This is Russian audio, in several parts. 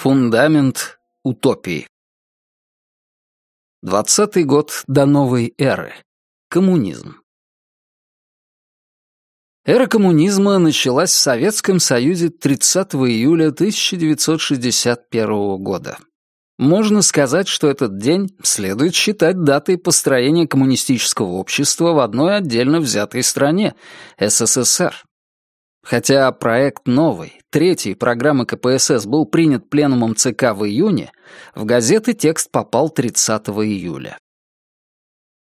Фундамент утопии. Двадцатый год до новой эры. Коммунизм. Эра коммунизма началась в Советском Союзе 30 июля 1961 года. Можно сказать, что этот день следует считать датой построения коммунистического общества в одной отдельно взятой стране — СССР. Хотя проект новой, третьей программы КПСС был принят пленумом ЦК в июне, в газеты текст попал 30 июля.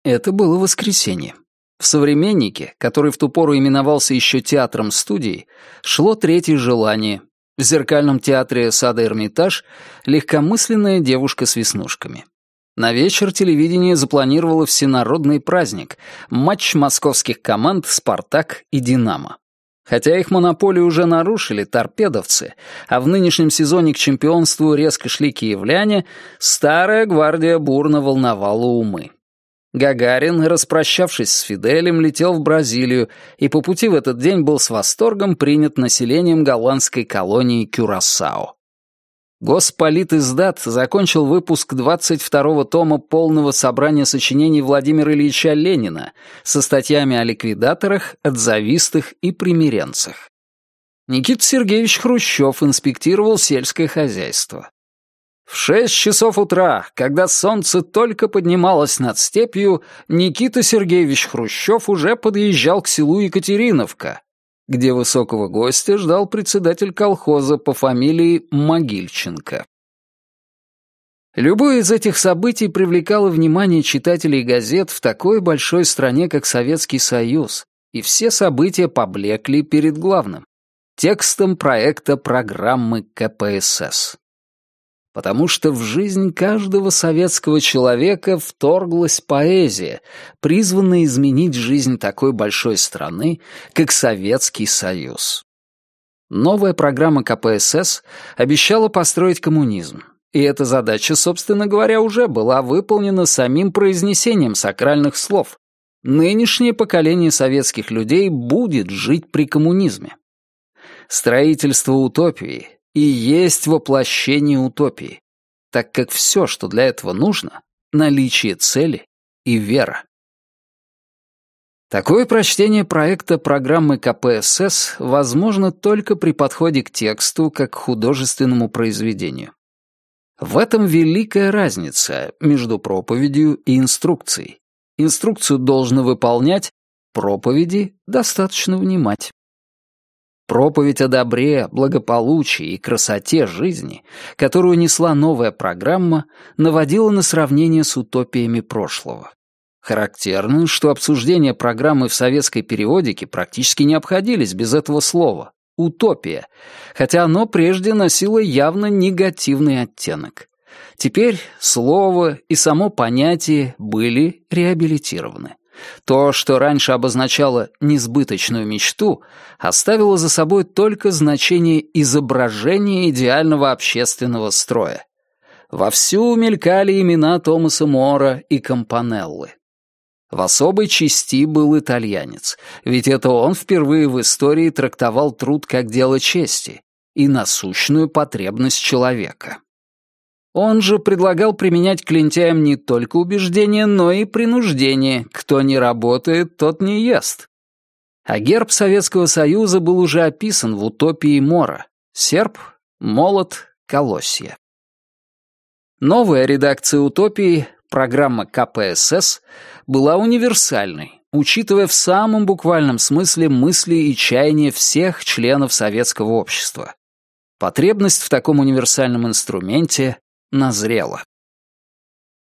Это было воскресенье. В «Современнике», который в ту пору именовался еще театром студии, шло третье желание. В зеркальном театре сада Эрмитаж легкомысленная девушка с веснушками. На вечер телевидение запланировало всенародный праздник — матч московских команд «Спартак» и «Динамо». Хотя их монополию уже нарушили торпедовцы, а в нынешнем сезоне к чемпионству резко шли киевляне, старая гвардия бурно волновала умы. Гагарин, распрощавшись с Фиделем, летел в Бразилию и по пути в этот день был с восторгом принят населением голландской колонии Кюрасао. Госполитиздат закончил выпуск 22-го тома полного собрания сочинений Владимира Ильича Ленина со статьями о ликвидаторах, отзавистах и примиренцах. Никита Сергеевич Хрущев инспектировал сельское хозяйство. В шесть часов утра, когда солнце только поднималось над степью, Никита Сергеевич Хрущев уже подъезжал к селу Екатериновка, где высокого гостя ждал председатель колхоза по фамилии Могильченко. Любое из этих событий привлекало внимание читателей газет в такой большой стране, как Советский Союз, и все события поблекли перед главным — текстом проекта программы КПСС потому что в жизнь каждого советского человека вторглась поэзия, призванная изменить жизнь такой большой страны, как Советский Союз. Новая программа КПСС обещала построить коммунизм, и эта задача, собственно говоря, уже была выполнена самим произнесением сакральных слов. Нынешнее поколение советских людей будет жить при коммунизме. Строительство утопии и есть воплощение утопии, так как все, что для этого нужно, наличие цели и вера. Такое прочтение проекта программы КПСС возможно только при подходе к тексту как к художественному произведению. В этом великая разница между проповедью и инструкцией. Инструкцию должно выполнять, проповеди достаточно внимать. Проповедь о добре, благополучии и красоте жизни, которую несла новая программа, наводила на сравнение с утопиями прошлого. Характерно, что обсуждения программы в советской периодике практически не обходились без этого слова «утопия», хотя оно прежде носило явно негативный оттенок. Теперь слово и само понятие были реабилитированы. То, что раньше обозначало несбыточную мечту, оставило за собой только значение изображения идеального общественного строя. Вовсю мелькали имена Томаса Мора и Компанеллы. В особой части был итальянец, ведь это он впервые в истории трактовал труд как дело чести и насущную потребность человека. Он же предлагал применять к лентяям не только убеждение, но и принуждение. Кто не работает, тот не ест. А герб Советского Союза был уже описан в «Утопии Мора». Серп, молот, колосья. Новая редакция «Утопии», программа КПСС, была универсальной, учитывая в самом буквальном смысле мысли и чаяния всех членов советского общества. Потребность в таком универсальном инструменте назрела.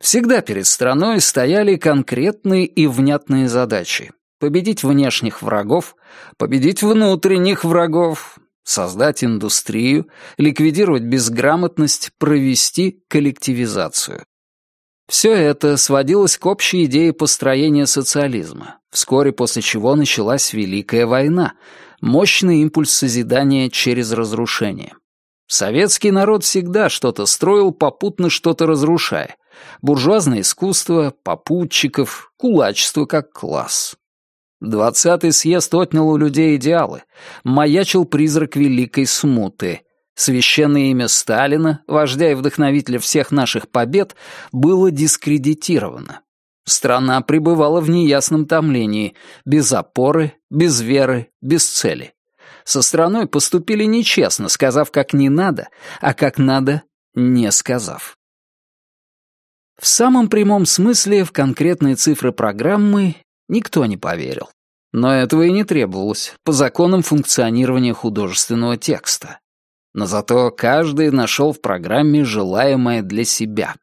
Всегда перед страной стояли конкретные и внятные задачи. Победить внешних врагов, победить внутренних врагов, создать индустрию, ликвидировать безграмотность, провести коллективизацию. Все это сводилось к общей идее построения социализма, вскоре после чего началась Великая война, мощный импульс созидания через разрушение. Советский народ всегда что-то строил, попутно что-то разрушая. Буржуазное искусство, попутчиков, кулачество как класс. Двадцатый съезд отнял у людей идеалы. Маячил призрак великой смуты. Священное имя Сталина, вождя и вдохновителя всех наших побед, было дискредитировано. Страна пребывала в неясном томлении, без опоры, без веры, без цели. Со страной поступили нечестно, сказав, как не надо, а как надо, не сказав. В самом прямом смысле в конкретные цифры программы никто не поверил. Но этого и не требовалось по законам функционирования художественного текста. Но зато каждый нашел в программе желаемое для себя.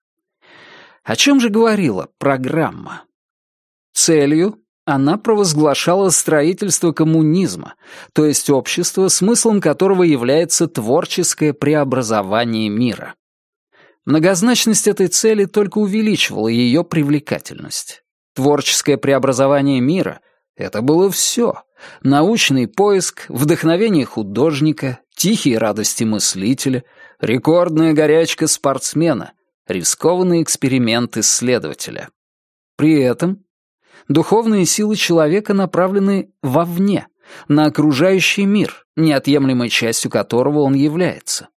О чем же говорила программа? Целью она провозглашала строительство коммунизма, то есть общество, смыслом которого является творческое преобразование мира. Многозначность этой цели только увеличивала ее привлекательность. Творческое преобразование мира — это было все. Научный поиск, вдохновение художника, тихие радости мыслителя, рекордная горячка спортсмена, рискованный эксперимент исследователя. При этом духовные силы человека направлены вовне, на окружающий мир, неотъемлемой частью которого он является.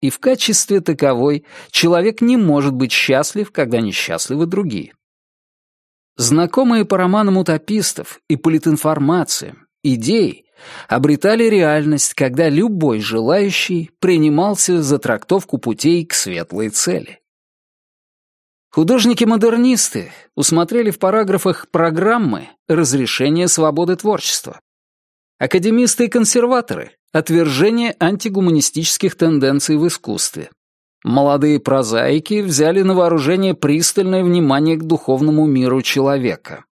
И в качестве таковой человек не может быть счастлив, когда несчастливы другие. Знакомые по романам утопистов и политинформациям идеи обретали реальность, когда любой желающий принимался за трактовку путей к светлой цели. Художники-модернисты усмотрели в параграфах программы разрешение свободы творчества. Академисты и консерваторы — отвержение антигуманистических тенденций в искусстве. Молодые прозаики взяли на вооружение пристальное внимание к духовному миру человека.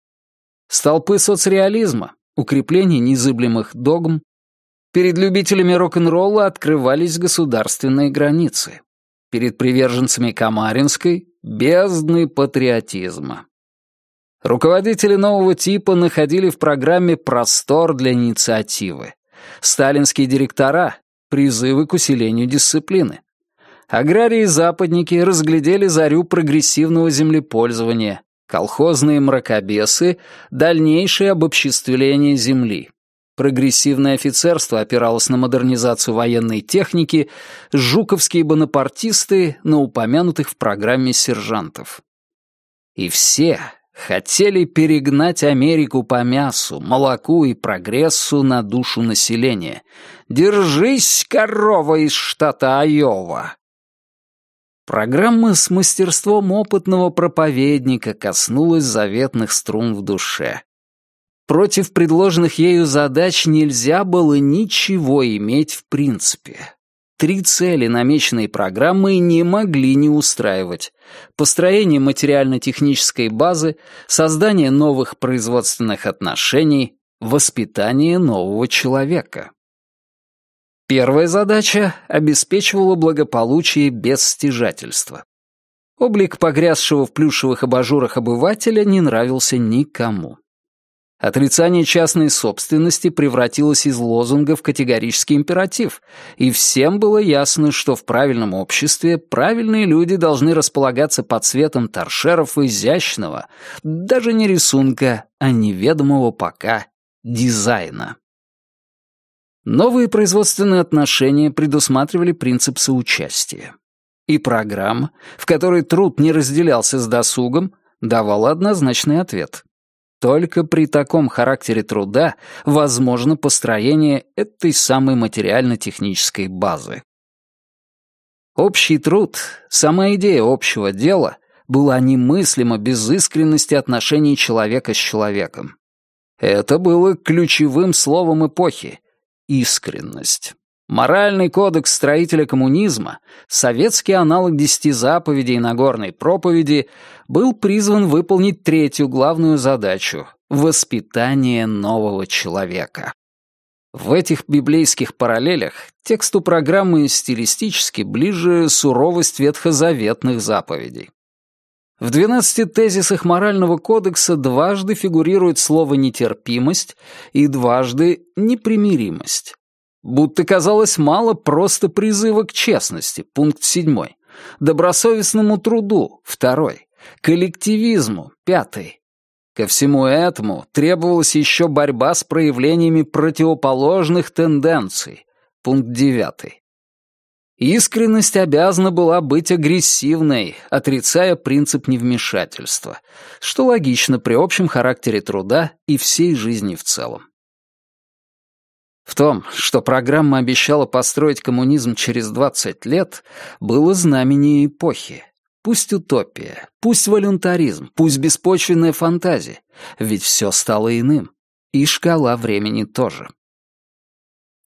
Столпы соцреализма, укрепление незыблемых догм, перед любителями рок-н-ролла открывались государственные границы. Перед приверженцами Камаринской Бездны патриотизма. Руководители нового типа находили в программе простор для инициативы. Сталинские директора — призывы к усилению дисциплины. Аграрии и западники разглядели зарю прогрессивного землепользования, колхозные мракобесы — дальнейшее обобществление земли. Прогрессивное офицерство опиралось на модернизацию военной техники, жуковские бонапартисты — на упомянутых в программе сержантов. И все хотели перегнать Америку по мясу, молоку и прогрессу на душу населения. «Держись, корова из штата Айова!» Программа с мастерством опытного проповедника коснулась заветных струн в душе. Против предложенных ею задач нельзя было ничего иметь в принципе. Три цели намеченной программой не могли не устраивать. Построение материально-технической базы, создание новых производственных отношений, воспитание нового человека. Первая задача обеспечивала благополучие без стяжательства. Облик погрязшего в плюшевых абажурах обывателя не нравился никому. Отрицание частной собственности превратилось из лозунга в категорический императив, и всем было ясно, что в правильном обществе правильные люди должны располагаться под светом торшеров изящного, даже не рисунка, а неведомого пока дизайна. Новые производственные отношения предусматривали принцип соучастия. И программа, в которой труд не разделялся с досугом, давала однозначный ответ — только при таком характере труда возможно построение этой самой материально-технической базы. Общий труд, сама идея общего дела, была немыслима без искренности отношений человека с человеком. Это было ключевым словом эпохи — искренность. Моральный кодекс строителя коммунизма, советский аналог десяти заповедей Нагорной проповеди, был призван выполнить третью главную задачу — воспитание нового человека. В этих библейских параллелях тексту программы стилистически ближе суровость ветхозаветных заповедей. В 12 тезисах морального кодекса дважды фигурирует слово «нетерпимость» и дважды «непримиримость». Будто казалось мало просто призыва к честности, пункт седьмой, добросовестному труду, второй, коллективизму, пятый. Ко всему этому требовалась еще борьба с проявлениями противоположных тенденций, пункт девятый. Искренность обязана была быть агрессивной, отрицая принцип невмешательства, что логично при общем характере труда и всей жизни в целом. В том, что программа обещала построить коммунизм через 20 лет, было знамение эпохи. Пусть утопия, пусть волюнтаризм, пусть беспочвенная фантазия, ведь все стало иным. И шкала времени тоже.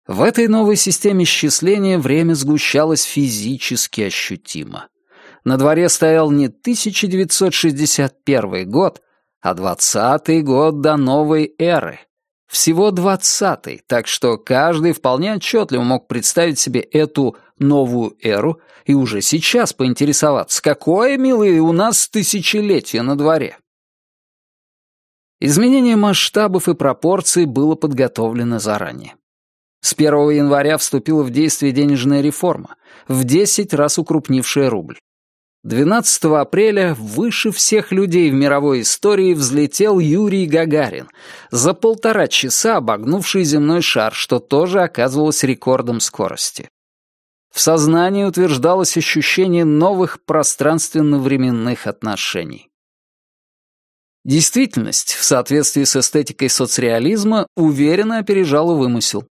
В этой новой системе счисления время сгущалось физически ощутимо. На дворе стоял не 1961 год, а 20-й год до новой эры. Всего 20-й, так что каждый вполне отчетливо мог представить себе эту новую эру и уже сейчас поинтересоваться, какое, милые, у нас тысячелетие на дворе. Изменение масштабов и пропорций было подготовлено заранее. С 1 января вступила в действие денежная реформа, в 10 раз укрупнившая рубль. 12 апреля выше всех людей в мировой истории взлетел Юрий Гагарин, за полтора часа обогнувший земной шар, что тоже оказывалось рекордом скорости. В сознании утверждалось ощущение новых пространственно-временных отношений. Действительность, в соответствии с эстетикой соцреализма, уверенно опережала вымысел.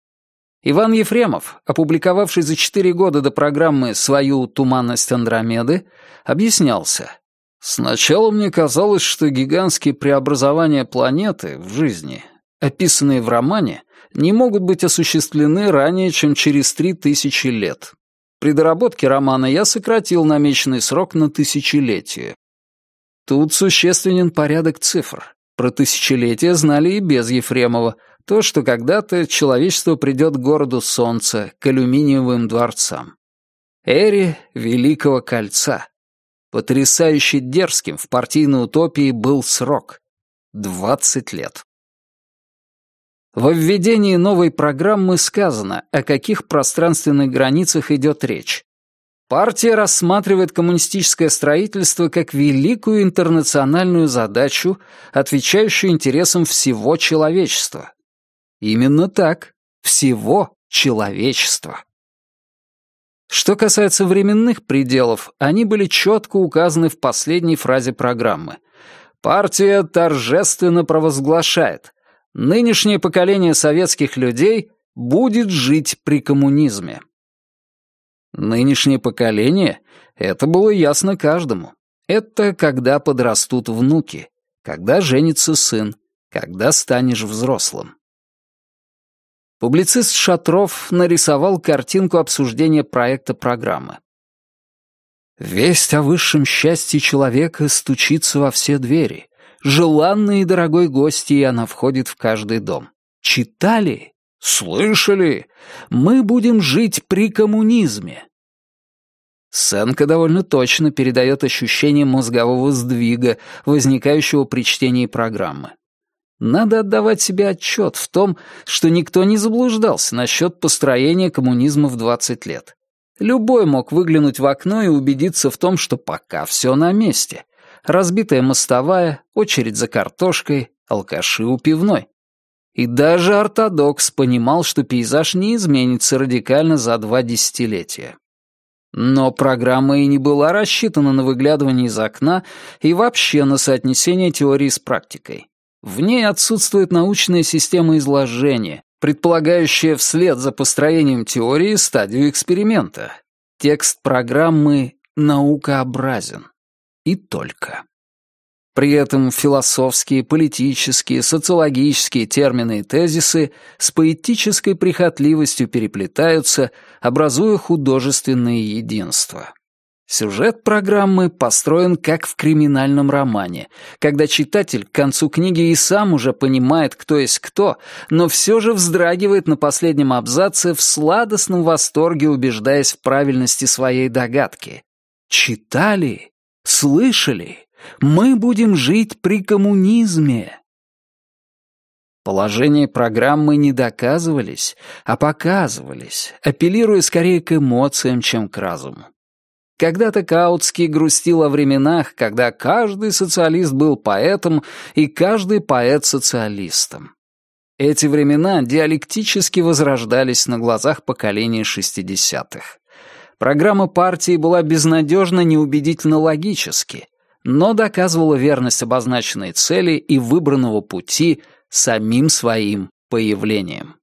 Иван Ефремов, опубликовавший за четыре года до программы свою «Туманность Андромеды», объяснялся. «Сначала мне казалось, что гигантские преобразования планеты в жизни, описанные в романе, не могут быть осуществлены ранее, чем через три тысячи лет. При доработке романа я сократил намеченный срок на тысячелетие. Тут существенен порядок цифр. Про тысячелетия знали и без Ефремова — то, что когда-то человечество придет к городу Солнца, к алюминиевым дворцам. Эре Великого Кольца. Потрясающе дерзким в партийной утопии был срок — 20 лет. Во введении новой программы сказано, о каких пространственных границах идет речь. Партия рассматривает коммунистическое строительство как великую интернациональную задачу, отвечающую интересам всего человечества, Именно так. Всего человечества. Что касается временных пределов, они были четко указаны в последней фразе программы. Партия торжественно провозглашает, нынешнее поколение советских людей будет жить при коммунизме. Нынешнее поколение — это было ясно каждому. Это когда подрастут внуки, когда женится сын, когда станешь взрослым. Публицист Шатров нарисовал картинку обсуждения проекта программы. «Весть о высшем счастье человека стучится во все двери. Желанный и дорогой гость, и она входит в каждый дом. Читали? Слышали? Мы будем жить при коммунизме». Сценка довольно точно передает ощущение мозгового сдвига, возникающего при чтении программы. Надо отдавать себе отчет в том, что никто не заблуждался насчет построения коммунизма в 20 лет. Любой мог выглянуть в окно и убедиться в том, что пока все на месте. Разбитая мостовая, очередь за картошкой, алкаши у пивной. И даже ортодокс понимал, что пейзаж не изменится радикально за два десятилетия. Но программа и не была рассчитана на выглядывание из окна и вообще на соотнесение теории с практикой. В ней отсутствует научная система изложения, предполагающая вслед за построением теории стадию эксперимента. Текст программы наукообразен. И только. При этом философские, политические, социологические термины и тезисы с поэтической прихотливостью переплетаются, образуя художественное единство. Сюжет программы построен как в криминальном романе, когда читатель к концу книги и сам уже понимает, кто есть кто, но все же вздрагивает на последнем абзаце в сладостном восторге, убеждаясь в правильности своей догадки. Читали? Слышали? Мы будем жить при коммунизме. Положения программы не доказывались, а показывались, апеллируя скорее к эмоциям, чем к разуму. Когда-то Каутский грустил о временах, когда каждый социалист был поэтом и каждый поэт социалистом. Эти времена диалектически возрождались на глазах поколения шестидесятых. Программа партии была безнадежно неубедительно логически, но доказывала верность обозначенной цели и выбранного пути самим своим появлением.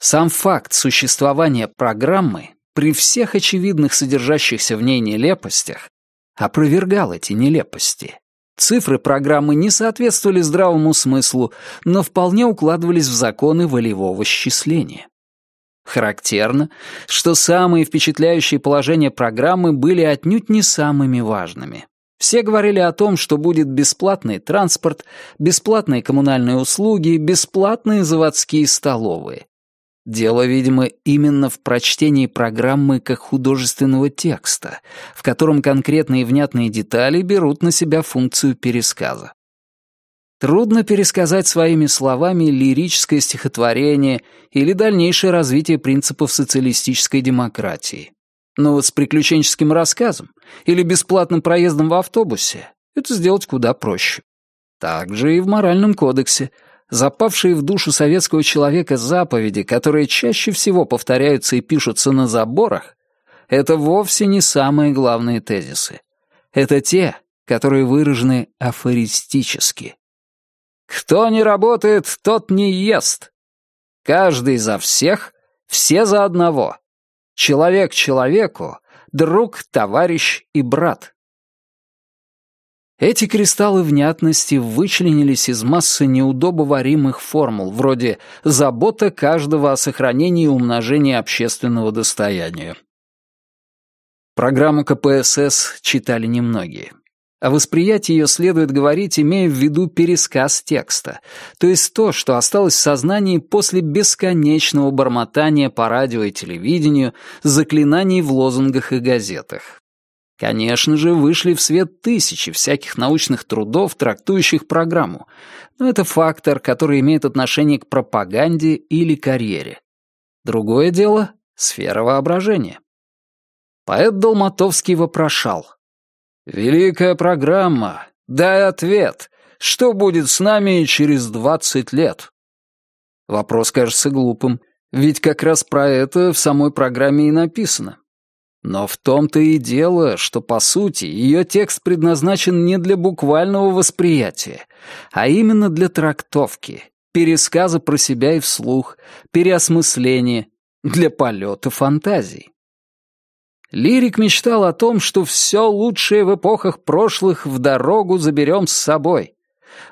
Сам факт существования программы при всех очевидных содержащихся в ней нелепостях опровергал эти нелепости. Цифры программы не соответствовали здравому смыслу, но вполне укладывались в законы волевого счисления. Характерно, что самые впечатляющие положения программы были отнюдь не самыми важными. Все говорили о том, что будет бесплатный транспорт, бесплатные коммунальные услуги, бесплатные заводские столовые. Дело, видимо, именно в прочтении программы как художественного текста, в котором конкретные внятные детали берут на себя функцию пересказа. Трудно пересказать своими словами лирическое стихотворение или дальнейшее развитие принципов социалистической демократии. Но вот с приключенческим рассказом или бесплатным проездом в автобусе это сделать куда проще. Так же и в моральном кодексе — запавшие в душу советского человека заповеди, которые чаще всего повторяются и пишутся на заборах, это вовсе не самые главные тезисы. Это те, которые выражены афористически. «Кто не работает, тот не ест». «Каждый за всех, все за одного». «Человек человеку, друг, товарищ и брат». Эти кристаллы внятности вычленились из массы неудобоваримых формул, вроде «забота каждого о сохранении и умножении общественного достояния». Программу КПСС читали немногие. О восприятии ее следует говорить, имея в виду пересказ текста, то есть то, что осталось в сознании после бесконечного бормотания по радио и телевидению, заклинаний в лозунгах и газетах. Конечно же, вышли в свет тысячи всяких научных трудов, трактующих программу, но это фактор, который имеет отношение к пропаганде или карьере. Другое дело — сфера воображения. Поэт Долматовский вопрошал. «Великая программа, дай ответ. Что будет с нами через двадцать лет?» Вопрос кажется глупым, ведь как раз про это в самой программе и написано. Но в том-то и дело, что, по сути, ее текст предназначен не для буквального восприятия, а именно для трактовки, пересказа про себя и вслух, переосмысления, для полета фантазий. Лирик мечтал о том, что все лучшее в эпохах прошлых в дорогу заберем с собой.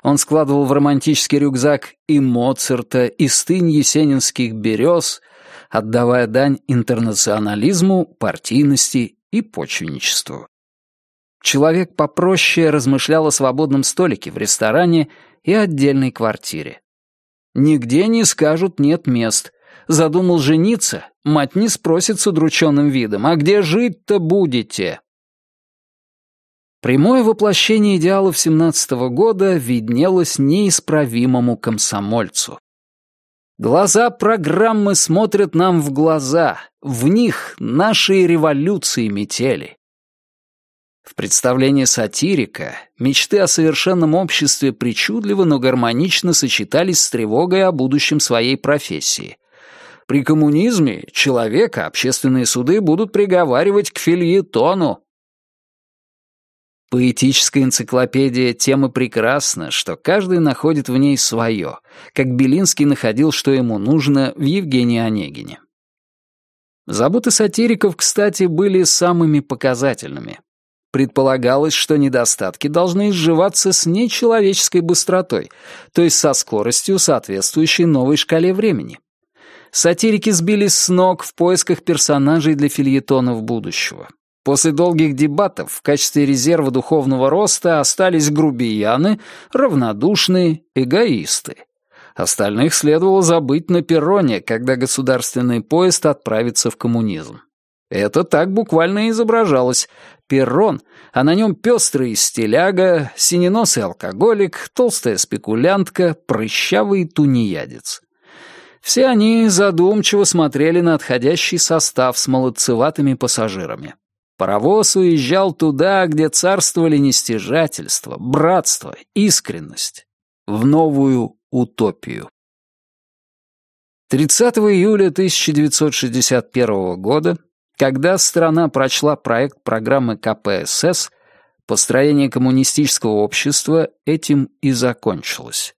Он складывал в романтический рюкзак и Моцарта, и стынь есенинских берез — отдавая дань интернационализму, партийности и почвенничеству. Человек попроще размышлял о свободном столике в ресторане и отдельной квартире. Нигде не скажут «нет мест». Задумал жениться, мать не спросит с удрученным видом, «А где жить-то будете?» Прямое воплощение идеалов семнадцатого года виднелось неисправимому комсомольцу. Глаза программы смотрят нам в глаза, в них наши революции метели. В представлении сатирика мечты о совершенном обществе причудливо, но гармонично сочетались с тревогой о будущем своей профессии. При коммунизме человека общественные суды будут приговаривать к фильетону, Поэтическая энциклопедия темы прекрасна, что каждый находит в ней свое, как Белинский находил, что ему нужно в Евгении Онегине. Заботы сатириков, кстати, были самыми показательными. Предполагалось, что недостатки должны изживаться с нечеловеческой быстротой, то есть со скоростью, соответствующей новой шкале времени. Сатирики сбились с ног в поисках персонажей для фильетонов будущего. После долгих дебатов в качестве резерва духовного роста остались грубияны, равнодушные, эгоисты. Остальных следовало забыть на перроне, когда государственный поезд отправится в коммунизм. Это так буквально изображалось. Перрон, а на нем пестрый стиляга, синеносый алкоголик, толстая спекулянтка, прыщавый тунеядец. Все они задумчиво смотрели на отходящий состав с молодцеватыми пассажирами. Паровоз уезжал туда, где царствовали нестяжательство, братство, искренность. В новую утопию. 30 июля 1961 года Когда страна прочла проект программы КПСС, построение коммунистического общества этим и закончилось.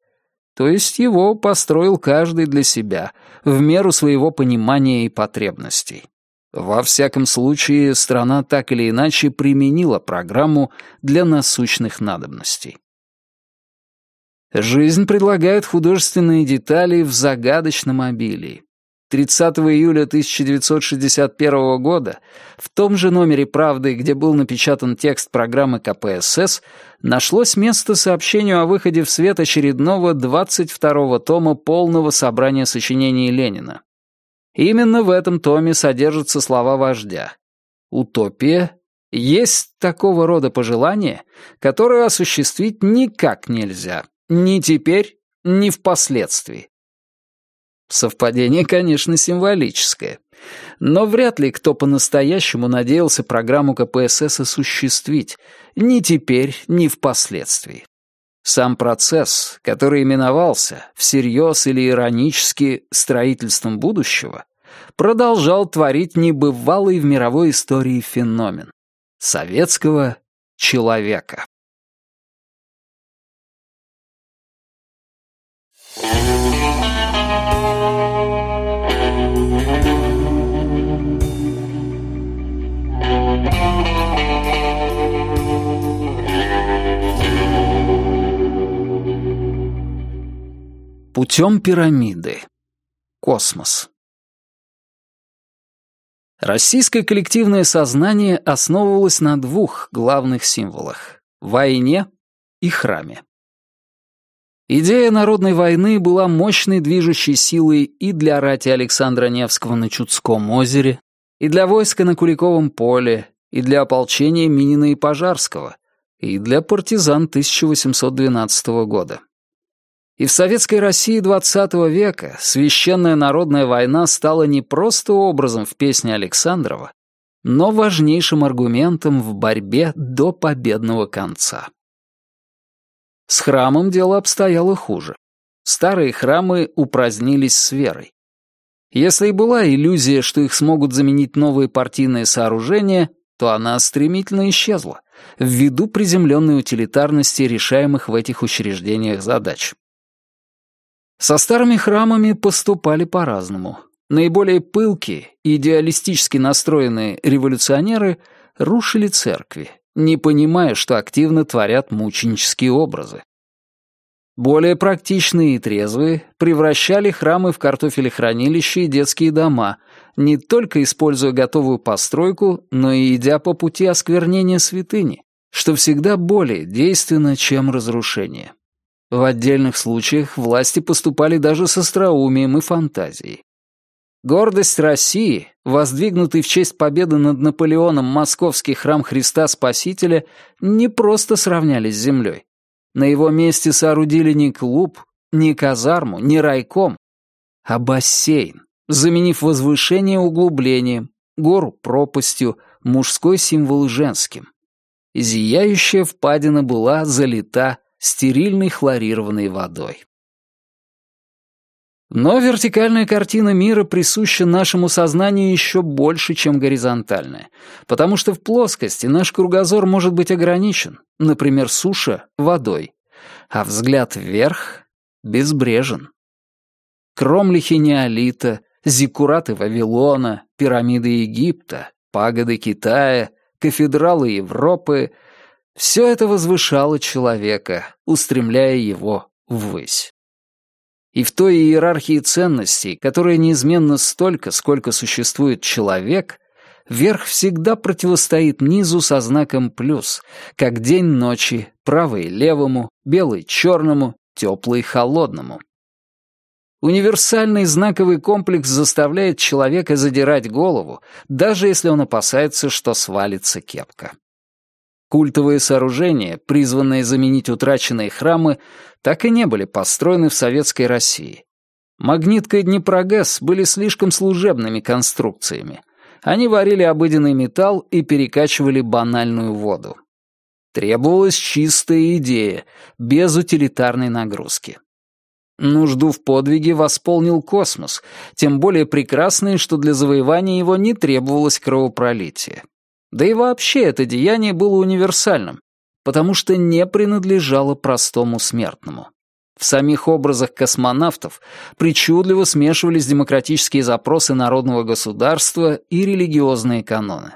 То есть его построил каждый для себя, в меру своего понимания и потребностей. Во всяком случае, страна так или иначе применила программу для насущных надобностей. Жизнь предлагает художественные детали в загадочном обилии. 30 июля 1961 года в том же номере «Правды», где был напечатан текст программы КПСС, нашлось место сообщению о выходе в свет очередного 22-го тома полного собрания сочинений Ленина. Именно в этом томе содержатся слова вождя. «Утопия есть такого рода пожелание, которое осуществить никак нельзя, ни теперь, ни впоследствии. Совпадение, конечно, символическое. Но вряд ли кто по-настоящему надеялся программу КПСС осуществить, ни теперь, ни впоследствии. Сам процесс, который именовался, всерьез или иронически, строительством будущего, продолжал творить небывалый в мировой истории феномен — советского человека. Путем пирамиды. Космос. Российское коллективное сознание основывалось на двух главных символах — войне и храме. Идея народной войны была мощной движущей силой и для рати Александра Невского на Чудском озере, и для войска на Куликовом поле, и для ополчения Минина и Пожарского, и для партизан 1812 года. И в советской России XX века священная народная война стала не просто образом в песне Александрова, но важнейшим аргументом в борьбе до победного конца. С храмом дело обстояло хуже. Старые храмы упразднились с верой. Если и была иллюзия, что их смогут заменить новые партийные сооружения, то она стремительно исчезла, ввиду приземленной утилитарности решаемых в этих учреждениях задач. Со старыми храмами поступали по-разному. Наиболее пылкие, идеалистически настроенные революционеры рушили церкви, не понимая, что активно творят мученические образы. Более практичные и трезвые превращали храмы в картофелехранилища и детские дома, не только используя готовую постройку, но и идя по пути осквернения святыни, что всегда более действенно, чем разрушение. В отдельных случаях власти поступали даже с остроумием и фантазией. Гордость России, воздвигнутый в честь победы над Наполеоном московский храм Христа Спасителя, не просто сравнялись с землей. На его месте соорудили не клуб, не казарму, не райком, а бассейн, заменив возвышение углублением, гору пропастью, мужской символ женским. Зияющая впадина была залита стерильной хлорированной водой. Но вертикальная картина мира присуща нашему сознанию еще больше, чем горизонтальная, потому что в плоскости наш кругозор может быть ограничен, например, суша — водой, а взгляд вверх — безбрежен. Кромлихи неолита, зиккураты Вавилона, пирамиды Египта, пагоды Китая, кафедралы Европы — все это возвышало человека, устремляя его ввысь. И в той иерархии ценностей, которая неизменно столько, сколько существует человек, верх всегда противостоит низу со знаком «плюс», как день ночи, правый левому, белый черному, теплый холодному. Универсальный знаковый комплекс заставляет человека задирать голову, даже если он опасается, что свалится кепка. Культовые сооружения, призванные заменить утраченные храмы, так и не были построены в Советской России. Магнитка и Днепрогэс были слишком служебными конструкциями. Они варили обыденный металл и перекачивали банальную воду. Требовалась чистая идея, без утилитарной нагрузки. Нужду в подвиге восполнил космос, тем более прекрасный, что для завоевания его не требовалось кровопролития. Да и вообще это деяние было универсальным, потому что не принадлежало простому смертному. В самих образах космонавтов причудливо смешивались демократические запросы народного государства и религиозные каноны.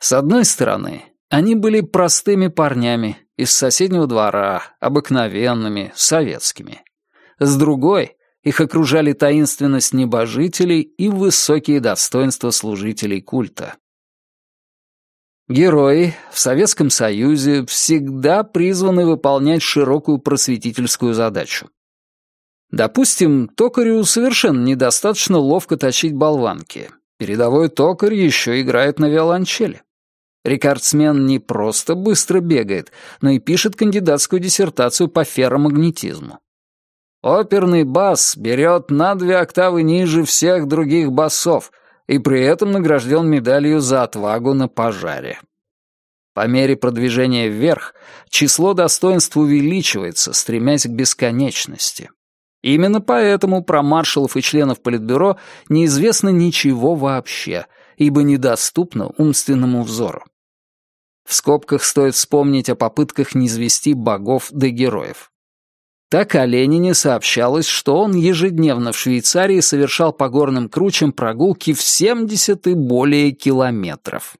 С одной стороны, они были простыми парнями из соседнего двора, обыкновенными, советскими. С другой, их окружали таинственность небожителей и высокие достоинства служителей культа. Герои в Советском Союзе всегда призваны выполнять широкую просветительскую задачу. Допустим, токарю совершенно недостаточно ловко точить болванки. Передовой токарь еще играет на виолончели. Рекордсмен не просто быстро бегает, но и пишет кандидатскую диссертацию по ферромагнетизму. Оперный бас берет на две октавы ниже всех других басов — и при этом награжден медалью за отвагу на пожаре. По мере продвижения вверх число достоинств увеличивается, стремясь к бесконечности. Именно поэтому про маршалов и членов Политбюро неизвестно ничего вообще, ибо недоступно умственному взору. В скобках стоит вспомнить о попытках низвести богов до героев. Так о Ленине сообщалось, что он ежедневно в Швейцарии совершал по горным кручам прогулки в 70 и более километров.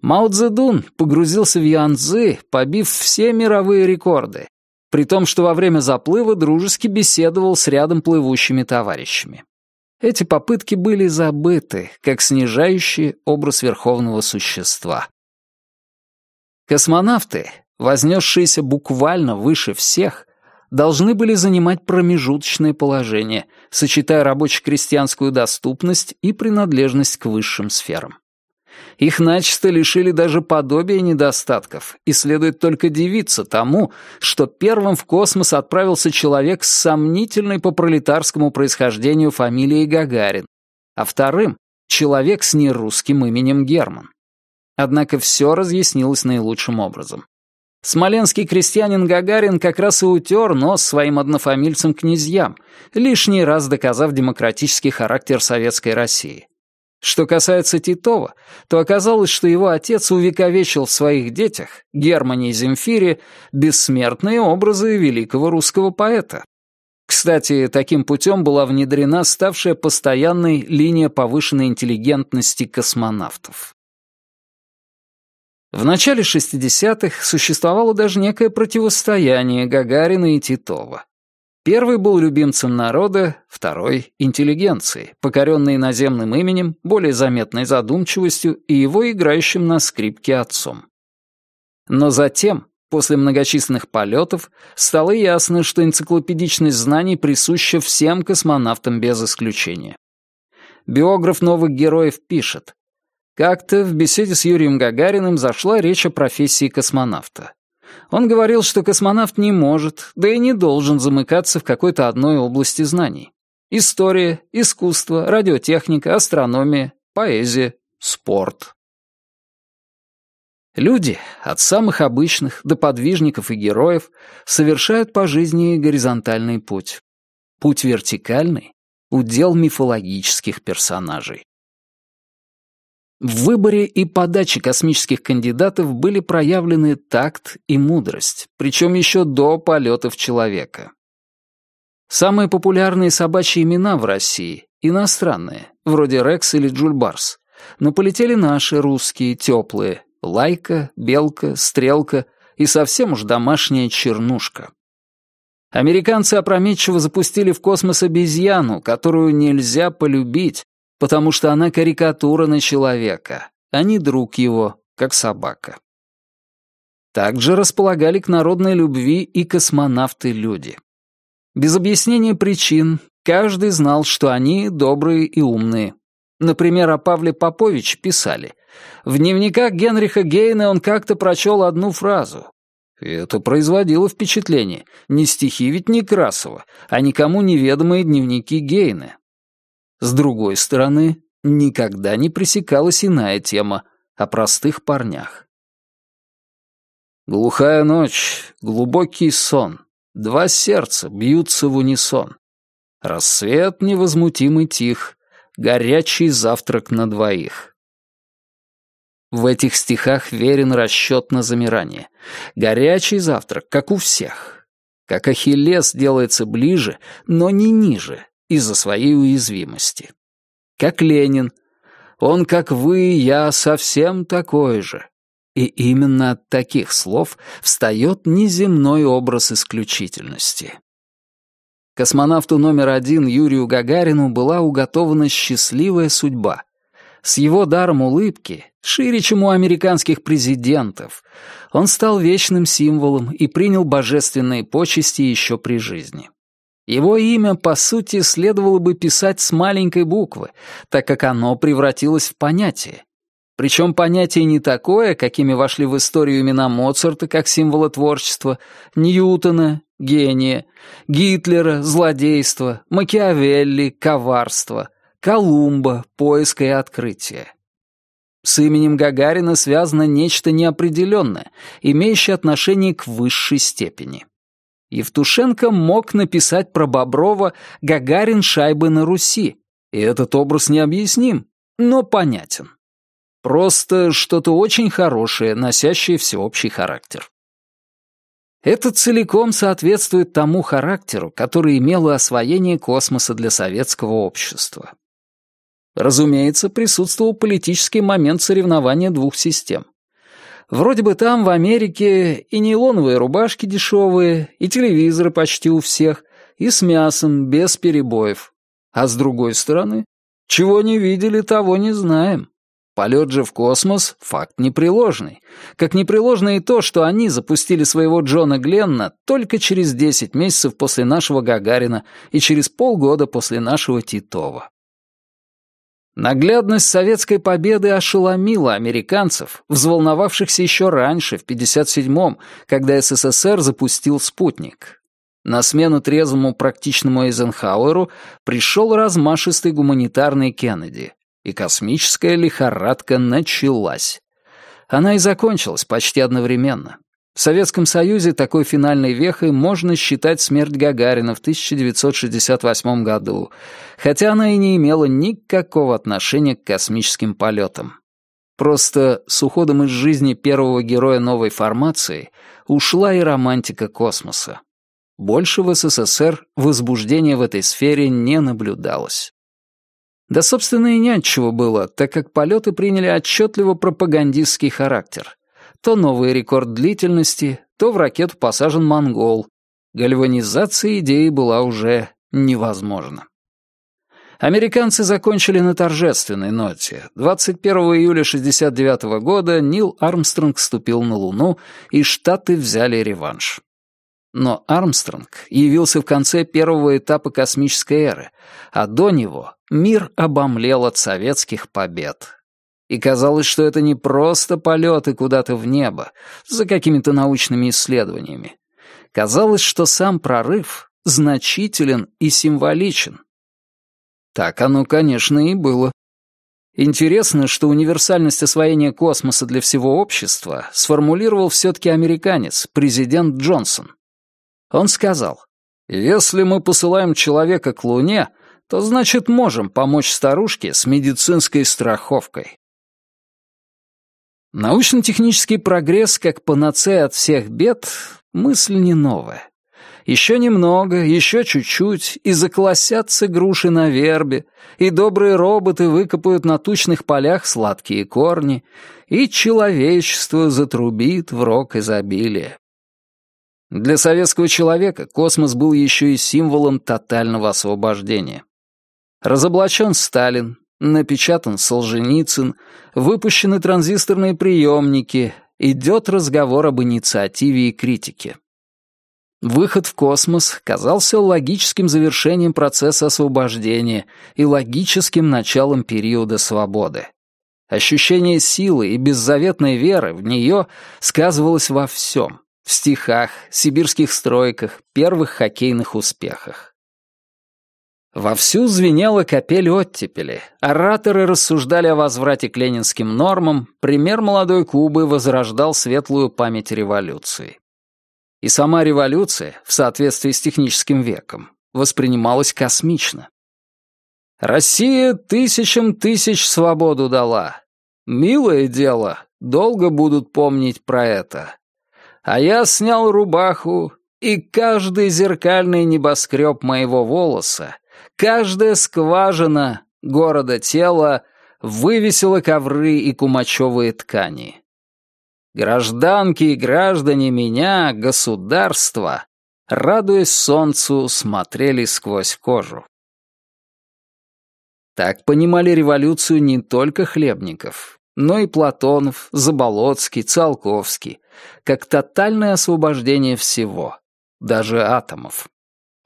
Мао Цзэдун погрузился в Янцзы, побив все мировые рекорды, при том, что во время заплыва дружески беседовал с рядом плывущими товарищами. Эти попытки были забыты, как снижающие образ верховного существа. Космонавты, вознесшиеся буквально выше всех, должны были занимать промежуточное положение, сочетая рабоче-крестьянскую доступность и принадлежность к высшим сферам. Их начисто лишили даже подобия недостатков, и следует только дивиться тому, что первым в космос отправился человек с сомнительной по пролетарскому происхождению фамилией Гагарин, а вторым — человек с нерусским именем Герман. Однако все разъяснилось наилучшим образом. Смоленский крестьянин Гагарин как раз и утер нос своим однофамильцам-князьям, лишний раз доказав демократический характер советской России. Что касается Титова, то оказалось, что его отец увековечил в своих детях, Германе и Земфире, бессмертные образы великого русского поэта. Кстати, таким путем была внедрена ставшая постоянной линия повышенной интеллигентности космонавтов. В начале 60-х существовало даже некое противостояние Гагарина и Титова. Первый был любимцем народа, второй — интеллигенции, покоренный наземным именем, более заметной задумчивостью и его играющим на скрипке отцом. Но затем, после многочисленных полетов, стало ясно, что энциклопедичность знаний присуща всем космонавтам без исключения. Биограф новых героев пишет, как-то в беседе с Юрием Гагариным зашла речь о профессии космонавта. Он говорил, что космонавт не может, да и не должен замыкаться в какой-то одной области знаний. История, искусство, радиотехника, астрономия, поэзия, спорт. Люди, от самых обычных до подвижников и героев, совершают по жизни горизонтальный путь. Путь вертикальный — удел мифологических персонажей. В выборе и подаче космических кандидатов были проявлены такт и мудрость, причем еще до полетов человека. Самые популярные собачьи имена в России — иностранные, вроде Рекс или Джульбарс, но полетели наши русские, теплые — Лайка, Белка, Стрелка и совсем уж домашняя Чернушка. Американцы опрометчиво запустили в космос обезьяну, которую нельзя полюбить, потому что она карикатура на человека, а не друг его, как собака. Также располагали к народной любви и космонавты-люди. Без объяснения причин каждый знал, что они добрые и умные. Например, о Павле Поповиче писали. В дневниках Генриха Гейна он как-то прочел одну фразу. И это производило впечатление. Не стихи ведь Некрасова, а никому неведомые дневники Гейна. С другой стороны, никогда не пресекалась иная тема о простых парнях. Глухая ночь, глубокий сон, Два сердца бьются в унисон. Рассвет невозмутимый тих, горячий завтрак на двоих. В этих стихах верен расчет на замирание. Горячий завтрак, как у всех. Как Ахиллес делается ближе, но не ниже, из-за своей уязвимости. Как Ленин. Он, как вы, я совсем такой же. И именно от таких слов встает неземной образ исключительности. Космонавту номер один Юрию Гагарину была уготована счастливая судьба. С его даром улыбки, шире, чем у американских президентов, он стал вечным символом и принял божественные почести еще при жизни. Его имя, по сути, следовало бы писать с маленькой буквы, так как оно превратилось в понятие. Причем понятие не такое, какими вошли в историю имена Моцарта как символа творчества, Ньютона, гения, Гитлера, злодейства, Макиавелли, коварства, Колумба, поиска и открытия. С именем Гагарина связано нечто неопределенное, имеющее отношение к высшей степени. Евтушенко мог написать про Боброва «Гагарин шайбы на Руси», и этот образ необъясним, но понятен. Просто что-то очень хорошее, носящее всеобщий характер. Это целиком соответствует тому характеру, который имело освоение космоса для советского общества. Разумеется, присутствовал политический момент соревнования двух систем. Вроде бы там, в Америке, и нейлоновые рубашки дешевые, и телевизоры почти у всех, и с мясом, без перебоев. А с другой стороны, чего не видели, того не знаем. Полет же в космос — факт непреложный. Как непреложно и то, что они запустили своего Джона Гленна только через 10 месяцев после нашего Гагарина и через полгода после нашего Титова. Наглядность советской победы ошеломила американцев, взволновавшихся еще раньше, в 57-м, когда СССР запустил «Спутник». На смену трезвому практичному Эйзенхауэру пришел размашистый гуманитарный Кеннеди и космическая лихорадка началась. Она и закончилась почти одновременно. В Советском Союзе такой финальной вехой можно считать смерть Гагарина в 1968 году, хотя она и не имела никакого отношения к космическим полетам. Просто с уходом из жизни первого героя новой формации ушла и романтика космоса. Больше в СССР возбуждения в этой сфере не наблюдалось. Да, собственно, и нянчего было, так как полеты приняли отчетливо пропагандистский характер. То новый рекорд длительности, то в ракету посажен монгол. Гальванизация идеи была уже невозможна. Американцы закончили на торжественной ноте. 21 июля 1969 года Нил Армстронг вступил на Луну, и Штаты взяли реванш. Но Армстронг явился в конце первого этапа космической эры, а до него мир обомлел от советских побед. И казалось, что это не просто полеты куда-то в небо, за какими-то научными исследованиями. Казалось, что сам прорыв значителен и символичен. Так оно, конечно, и было. Интересно, что универсальность освоения космоса для всего общества сформулировал все-таки американец, президент Джонсон. Он сказал, «Если мы посылаем человека к Луне, то значит можем помочь старушке с медицинской страховкой». Научно-технический прогресс как панацея от всех бед — мысль не новая. Еще немного, еще чуть-чуть, и заколосятся груши на вербе, и добрые роботы выкопают на тучных полях сладкие корни, и человечество затрубит в рок изобилия. Для советского человека космос был еще и символом тотального освобождения. Разоблачен Сталин, напечатан Солженицын, выпущены транзисторные приемники, идет разговор об инициативе и критике. Выход в космос казался логическим завершением процесса освобождения и логическим началом периода свободы. Ощущение силы и беззаветной веры в нее сказывалось во всем. В стихах, сибирских стройках, первых хоккейных успехах. Вовсю звенела капель оттепели. Ораторы рассуждали о возврате к ленинским нормам, пример молодой Кубы возрождал светлую память революции. И сама революция, в соответствии с техническим веком, воспринималась космично. «Россия тысячам тысяч свободу дала. Милое дело, долго будут помнить про это. А я снял рубаху, и каждый зеркальный небоскреб моего волоса, каждая скважина города тела вывесила ковры и кумачевые ткани. Гражданки и граждане меня, государства, радуясь солнцу, смотрели сквозь кожу. Так понимали революцию не только Хлебников, но и Платонов, Заболоцкий, Циолковский, как тотальное освобождение всего, даже атомов.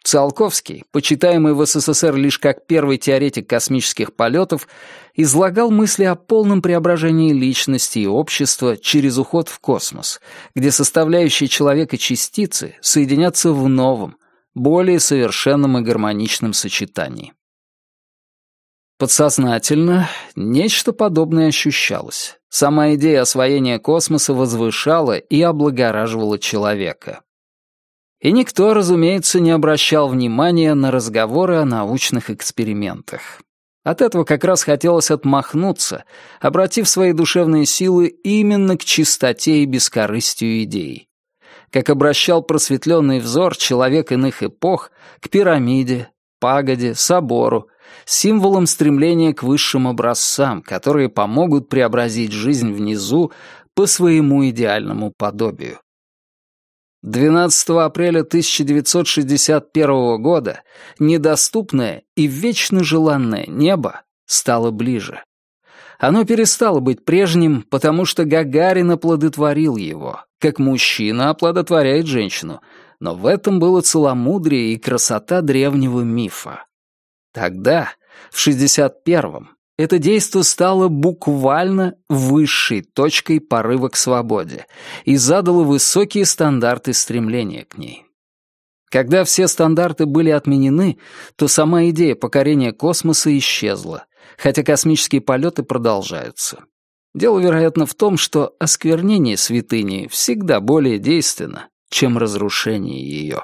Циолковский, почитаемый в СССР лишь как первый теоретик космических полетов, излагал мысли о полном преображении личности и общества через уход в космос, где составляющие человека частицы соединятся в новом, более совершенном и гармоничном сочетании. Подсознательно нечто подобное ощущалось. Сама идея освоения космоса возвышала и облагораживала человека. И никто, разумеется, не обращал внимания на разговоры о научных экспериментах. От этого как раз хотелось отмахнуться, обратив свои душевные силы именно к чистоте и бескорыстию идей. Как обращал просветленный взор человек иных эпох к пирамиде, пагоде, собору, символом стремления к высшим образцам, которые помогут преобразить жизнь внизу по своему идеальному подобию. 12 апреля 1961 года недоступное и вечно желанное небо стало ближе. Оно перестало быть прежним, потому что Гагарин оплодотворил его, как мужчина оплодотворяет женщину, но в этом было целомудрие и красота древнего мифа. Тогда, в 61-м, это действо стало буквально высшей точкой порыва к свободе и задало высокие стандарты стремления к ней. Когда все стандарты были отменены, то сама идея покорения космоса исчезла, хотя космические полеты продолжаются. Дело, вероятно, в том, что осквернение святыни всегда более действенно, чем разрушение ее.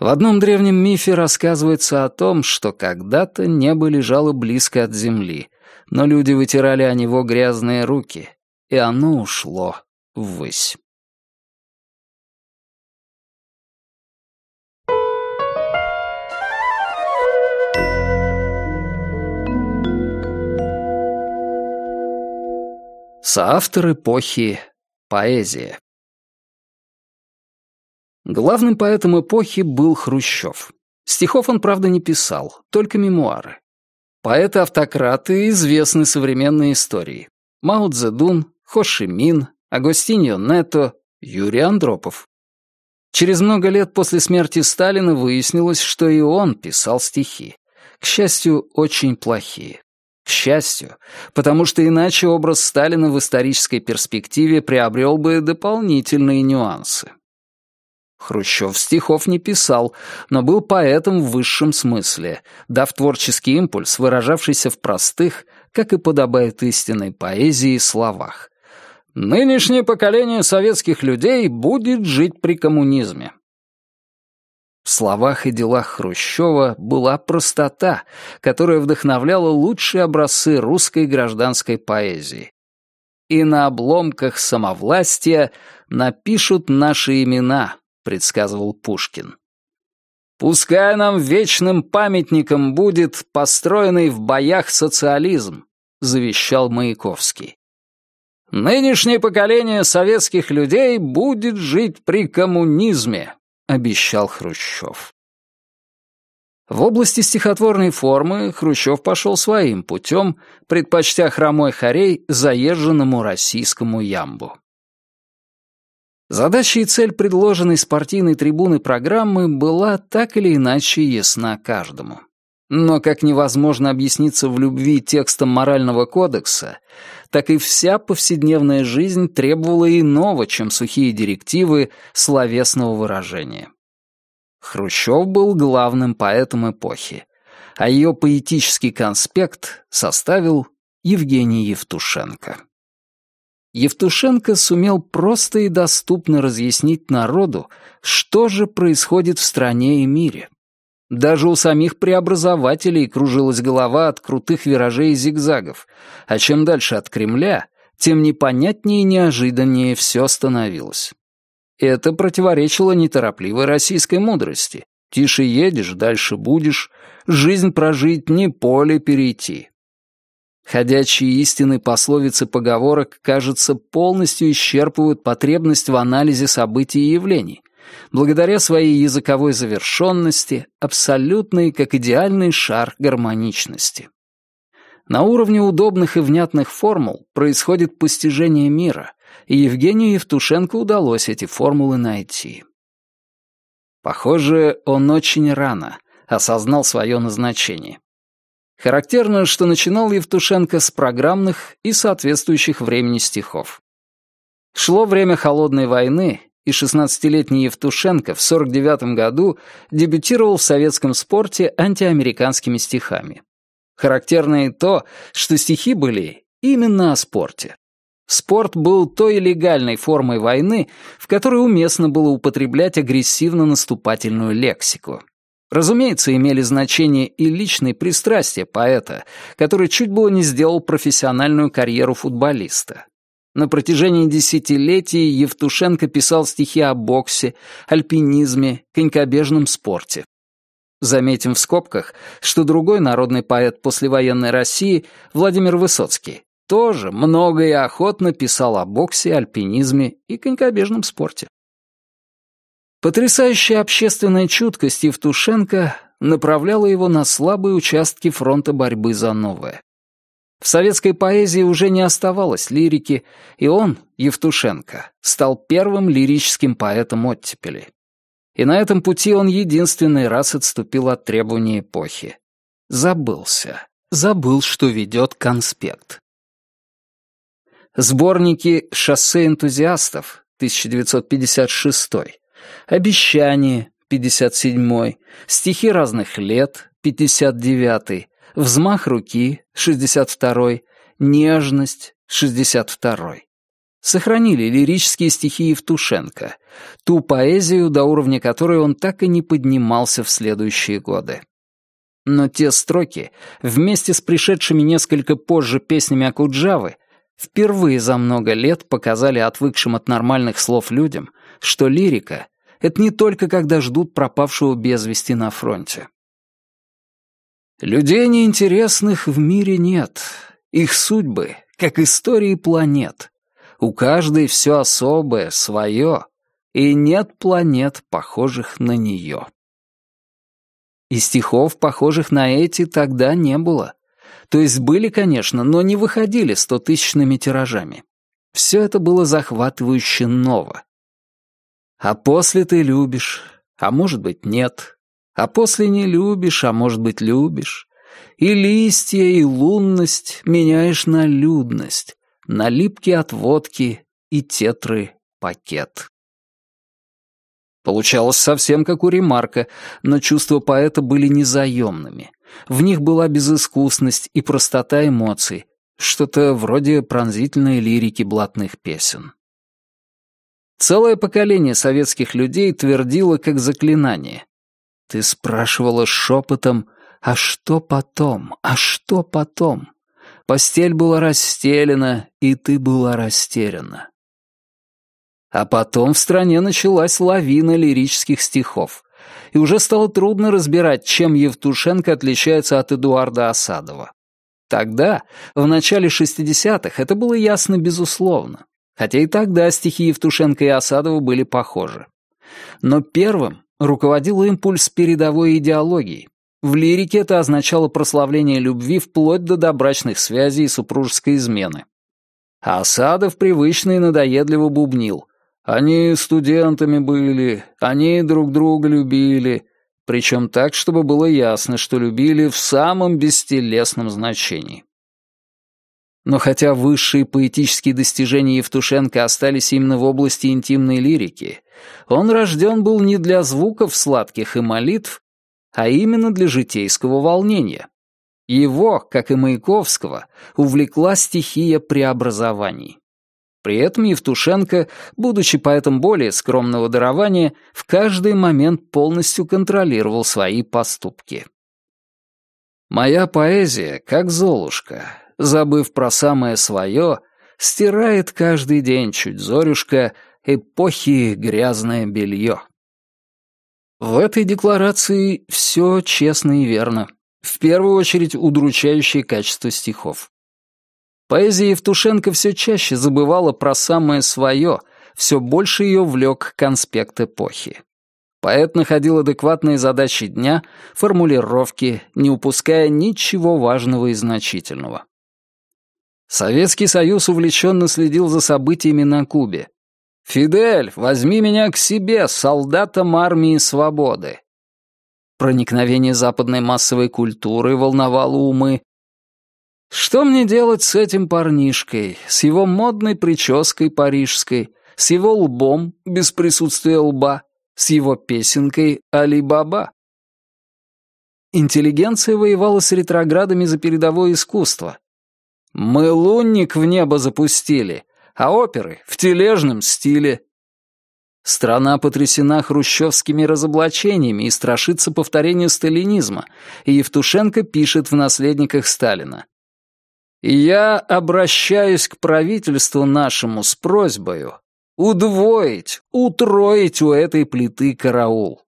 В одном древнем мифе рассказывается о том, что когда-то небо лежало близко от земли, но люди вытирали о него грязные руки, и оно ушло ввысь. Соавтор эпохи — поэзия. Главным поэтом эпохи был Хрущев. Стихов он, правда, не писал, только мемуары. Поэты-автократы известны современной истории. Мао Цзэдун, Хо Ши Мин, Агостиньо Нето, Юрий Андропов. Через много лет после смерти Сталина выяснилось, что и он писал стихи. К счастью, очень плохие. К счастью, потому что иначе образ Сталина в исторической перспективе приобрел бы дополнительные нюансы. Хрущев стихов не писал, но был поэтом в высшем смысле, дав творческий импульс, выражавшийся в простых, как и подобает истинной поэзии, словах. «Нынешнее поколение советских людей будет жить при коммунизме». В словах и делах Хрущева была простота, которая вдохновляла лучшие образцы русской гражданской поэзии. И на обломках самовластия напишут наши имена, — предсказывал Пушкин. «Пускай нам вечным памятником будет построенный в боях социализм», — завещал Маяковский. «Нынешнее поколение советских людей будет жить при коммунизме», — обещал Хрущев. В области стихотворной формы Хрущев пошел своим путем, предпочтя хромой хорей заезженному российскому ямбу. Задача и цель предложенной с партийной трибуны программы была так или иначе ясна каждому. Но как невозможно объясниться в любви текстом морального кодекса, так и вся повседневная жизнь требовала иного, чем сухие директивы словесного выражения. Хрущев был главным поэтом эпохи, а ее поэтический конспект составил Евгений Евтушенко. Евтушенко сумел просто и доступно разъяснить народу, что же происходит в стране и мире. Даже у самих преобразователей кружилась голова от крутых виражей и зигзагов, а чем дальше от Кремля, тем непонятнее и неожиданнее все становилось. Это противоречило неторопливой российской мудрости. Тише едешь, дальше будешь, жизнь прожить, не поле перейти. Ходячие истины пословицы поговорок, кажется, полностью исчерпывают потребность в анализе событий и явлений, благодаря своей языковой завершенности, абсолютной, как идеальный шар гармоничности. На уровне удобных и внятных формул происходит постижение мира, и Евгению Евтушенко удалось эти формулы найти. Похоже, он очень рано осознал свое назначение. Характерно, что начинал Евтушенко с программных и соответствующих времени стихов. Шло время Холодной войны, и 16-летний Евтушенко в 49 году дебютировал в советском спорте антиамериканскими стихами. Характерно и то, что стихи были именно о спорте. Спорт был той легальной формой войны, в которой уместно было употреблять агрессивно-наступательную лексику. Разумеется, имели значение и личные пристрастия поэта, который чуть было не сделал профессиональную карьеру футболиста. На протяжении десятилетий Евтушенко писал стихи о боксе, альпинизме, конькобежном спорте. Заметим в скобках, что другой народный поэт послевоенной России, Владимир Высоцкий, тоже много и охотно писал о боксе, альпинизме и конькобежном спорте. Потрясающая общественная чуткость Евтушенко направляла его на слабые участки фронта борьбы за новое. В советской поэзии уже не оставалось лирики, и он, Евтушенко, стал первым лирическим поэтом оттепели. И на этом пути он единственный раз отступил от требований эпохи. Забылся. Забыл, что ведет конспект. Сборники «Шоссе энтузиастов» 1956 Обещание, 57-й, стихи разных лет, 59-й, взмах руки, 62-й, нежность, 62-й. Сохранили лирические стихи Евтушенко, ту поэзию, до уровня которой он так и не поднимался в следующие годы. Но те строки, вместе с пришедшими несколько позже песнями Акуджавы, впервые за много лет показали отвыкшим от нормальных слов людям, что лирика — это не только когда ждут пропавшего без вести на фронте. Людей неинтересных в мире нет. Их судьбы, как истории планет. У каждой все особое, свое, и нет планет, похожих на нее. И стихов, похожих на эти, тогда не было. То есть были, конечно, но не выходили стотысячными тиражами. Все это было захватывающе ново. А после ты любишь, а может быть нет. А после не любишь, а может быть любишь. И листья, и лунность меняешь на людность, на липкие отводки и тетры пакет. Получалось совсем как у Ремарка, но чувства поэта были незаемными. В них была безыскусность и простота эмоций, что-то вроде пронзительной лирики блатных песен. Целое поколение советских людей твердило как заклинание. Ты спрашивала шепотом, а что потом, а что потом? Постель была расстелена, и ты была растеряна. А потом в стране началась лавина лирических стихов, и уже стало трудно разбирать, чем Евтушенко отличается от Эдуарда Осадова. Тогда, в начале 60-х, это было ясно безусловно хотя и тогда стихи Евтушенко и Осадова были похожи. Но первым руководил импульс передовой идеологии. В лирике это означало прославление любви вплоть до добрачных связей и супружеской измены. А Осадов привычно и надоедливо бубнил. Они студентами были, они друг друга любили, причем так, чтобы было ясно, что любили в самом бестелесном значении. Но хотя высшие поэтические достижения Евтушенко остались именно в области интимной лирики, он рожден был не для звуков сладких и молитв, а именно для житейского волнения. Его, как и Маяковского, увлекла стихия преобразований. При этом Евтушенко, будучи поэтом более скромного дарования, в каждый момент полностью контролировал свои поступки. Моя поэзия, как Золушка, забыв про самое свое, стирает каждый день чуть зорюшка эпохи грязное белье. В этой декларации все честно и верно. В первую очередь удручающее качество стихов. Поэзия Евтушенко все чаще забывала про самое свое, все больше ее влек конспект эпохи. Поэт находил адекватные задачи дня, формулировки, не упуская ничего важного и значительного. Советский Союз увлеченно следил за событиями на Кубе. «Фидель, возьми меня к себе, солдатом армии свободы!» Проникновение западной массовой культуры волновало умы, что мне делать с этим парнишкой, с его модной прической парижской, с его лбом без присутствия лба, с его песенкой «Али-Баба»? Интеллигенция воевала с ретроградами за передовое искусство. Мы лунник в небо запустили, а оперы в тележном стиле. Страна потрясена хрущевскими разоблачениями и страшится повторения сталинизма, и Евтушенко пишет в «Наследниках Сталина». Я обращаюсь к правительству нашему с просьбою удвоить, утроить у этой плиты караул.